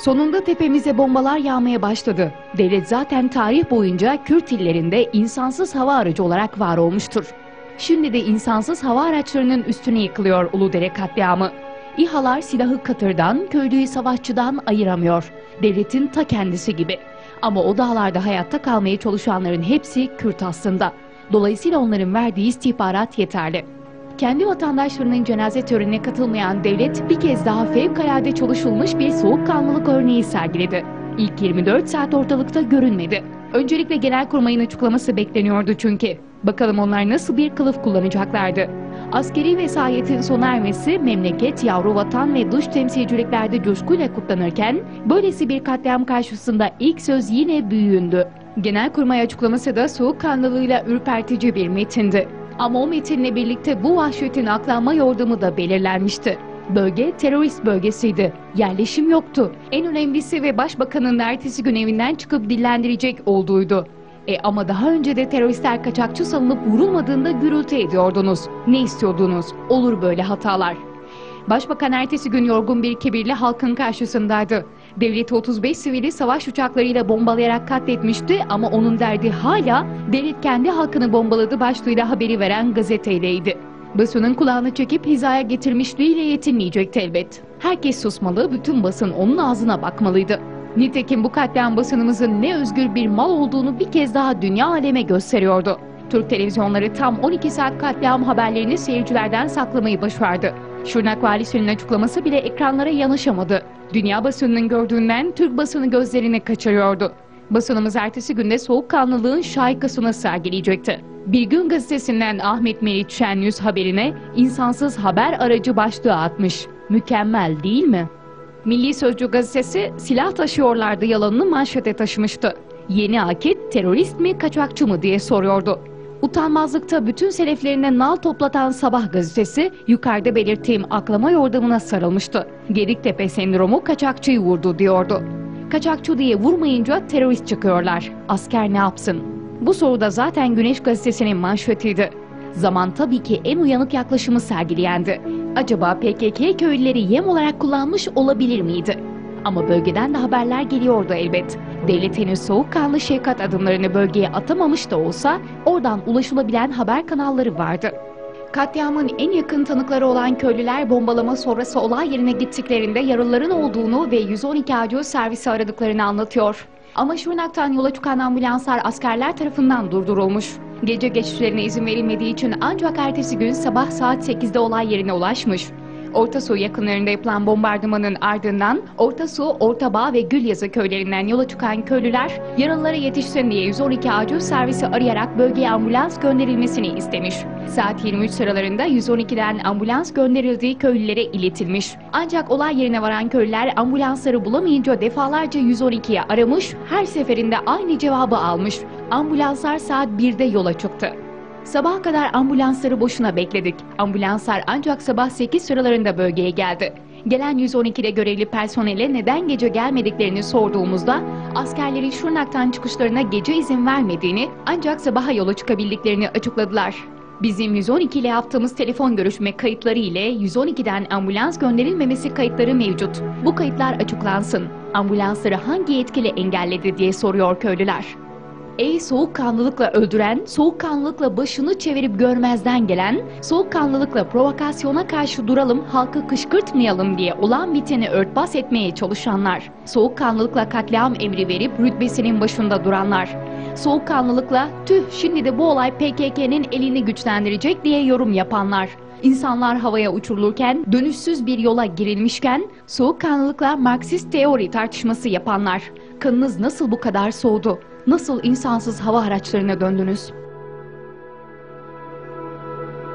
Sonunda tepemize bombalar yağmaya başladı. Devlet zaten tarih boyunca Kürt illerinde insansız hava aracı olarak var olmuştur. Şimdi de insansız hava araçlarının üstüne yıkılıyor Uludere katliamı. İHA'lar silahı katırdan, köylüyü savaşçıdan ayıramıyor. Devletin ta kendisi gibi. Ama o dağlarda hayatta kalmaya çalışanların hepsi Kürt aslında. Dolayısıyla onların verdiği istihbarat yeterli. Kendi vatandaşlarının cenaze törenine katılmayan devlet bir kez daha fevkalade çalışılmış bir soğukkanlılık örneği sergiledi. İlk 24 saat ortalıkta görünmedi. Öncelikle Genelkurmay'ın açıklaması bekleniyordu çünkü. Bakalım onlar nasıl bir kılıf kullanacaklardı. Askeri vesayetin sona ermesi memleket, yavru vatan ve dış temsilciliklerde coşkuyla kutlanırken böylesi bir katliam karşısında ilk söz yine büyüğündü. Genelkurmay açıklaması da soğukkanlılığıyla ürpertici bir metindi. Ama o metinle birlikte bu vahşetin aklanma yordamı da belirlenmişti. Bölge terörist bölgesiydi. Yerleşim yoktu. En önemlisi ve başbakanın ertesi gün evinden çıkıp dillendirecek olduğuydu. E ama daha önce de teröristler kaçakçı sanılıp vurulmadığında gürültü ediyordunuz. Ne istiyordunuz? Olur böyle hatalar. Başbakan ertesi gün yorgun bir kibirle halkın karşısındaydı. Devleti 35 sivili savaş uçaklarıyla bombalayarak katletmişti ama onun derdi hala devlet kendi halkını bombaladı başlığıyla haberi veren gazeteyleydi. Basının kulağını çekip hizaya getirmişliğiyle yetinmeyecekti elbet. Herkes susmalı, bütün basın onun ağzına bakmalıydı. Nitekim bu katliam basınımızın ne özgür bir mal olduğunu bir kez daha dünya aleme gösteriyordu. Türk televizyonları tam 12 saat katliam haberlerini seyircilerden saklamayı başardı. Şırnak valisinin açıklaması bile ekranlara yanaşamadı. Dünya basınının gördüğünden Türk basını gözlerini kaçırıyordu. Basınımız ertesi günde soğukkanlılığın şaikasını sergileyecekti. Bir gün gazetesinden Ahmet Meriç Şenyüz haberine insansız haber aracı başlığı atmış. Mükemmel değil mi? Milli Sözcü gazetesi silah taşıyorlardı yalanını manşete taşımıştı. Yeni akit terörist mi kaçakçı mı diye soruyordu. Utanmazlıkta bütün seleflerine nal toplatan Sabah gazetesi yukarıda belirttiğim aklama yordamına sarılmıştı. Gediktepe sendromu kaçakçıyı vurdu diyordu. Kaçakçı diye vurmayınca terörist çıkıyorlar. Asker ne yapsın? Bu soruda zaten Güneş gazetesinin manşetiydi. Zaman tabii ki en uyanık yaklaşımı sergileyendi. Acaba PKK köylüleri yem olarak kullanmış olabilir miydi? Ama bölgeden de haberler geliyordu elbet. Devlet henüz soğukkanlı şefkat adımlarını bölgeye atamamış da olsa oradan ulaşılabilen haber kanalları vardı. Katliamın en yakın tanıkları olan köylüler bombalama sonrası olay yerine gittiklerinde yaralıların olduğunu ve 112 acil servisi aradıklarını anlatıyor. Ama Şırnak'tan yola çıkan ambulanslar askerler tarafından durdurulmuş. Gece geçişlerine izin verilmediği için ancak ertesi gün sabah saat 8'de olay yerine ulaşmış. Ortasu yakınlarında yapılan bombardımanın ardından Ortasu, Ortabağ ve Gülyazı köylerinden yola çıkan köylüler yaralılara yetişsin diye 112 acil servisi arayarak bölgeye ambulans gönderilmesini istemiş. Saat 23 sıralarında 112'den ambulans gönderildiği köylülere iletilmiş. Ancak olay yerine varan köylüler ambulansları bulamayınca defalarca 112'ye aramış, her seferinde aynı cevabı almış. Ambulanslar saat 1'de yola çıktı. Sabaha kadar ambulansları boşuna bekledik. Ambulanslar ancak sabah 8 sıralarında bölgeye geldi. Gelen 112'de görevli personele neden gece gelmediklerini sorduğumuzda askerlerin Şırnak'tan çıkışlarına gece izin vermediğini ancak sabaha yola çıkabildiklerini açıkladılar. Bizim 112 ile yaptığımız telefon görüşme kayıtları ile 112'den ambulans gönderilmemesi kayıtları mevcut. Bu kayıtlar açıklansın. Ambulansları hangi yetkili engelledi diye soruyor köylüler. Ey soğukkanlılıkla öldüren, soğukkanlılıkla başını çevirip görmezden gelen, soğukkanlılıkla provokasyona karşı duralım, halkı kışkırtmayalım diye olan biteni örtbas etmeye çalışanlar, soğukkanlılıkla katliam emri verip rütbesinin başında duranlar, soğukkanlılıkla tüh şimdi de bu olay PKK'nın elini güçlendirecek diye yorum yapanlar, İnsanlar havaya uçurulurken, dönüşsüz bir yola girilmişken, soğukkanlılıkla Marksist teori tartışması yapanlar, kanınız nasıl bu kadar soğudu? Nasıl insansız hava araçlarına döndünüz?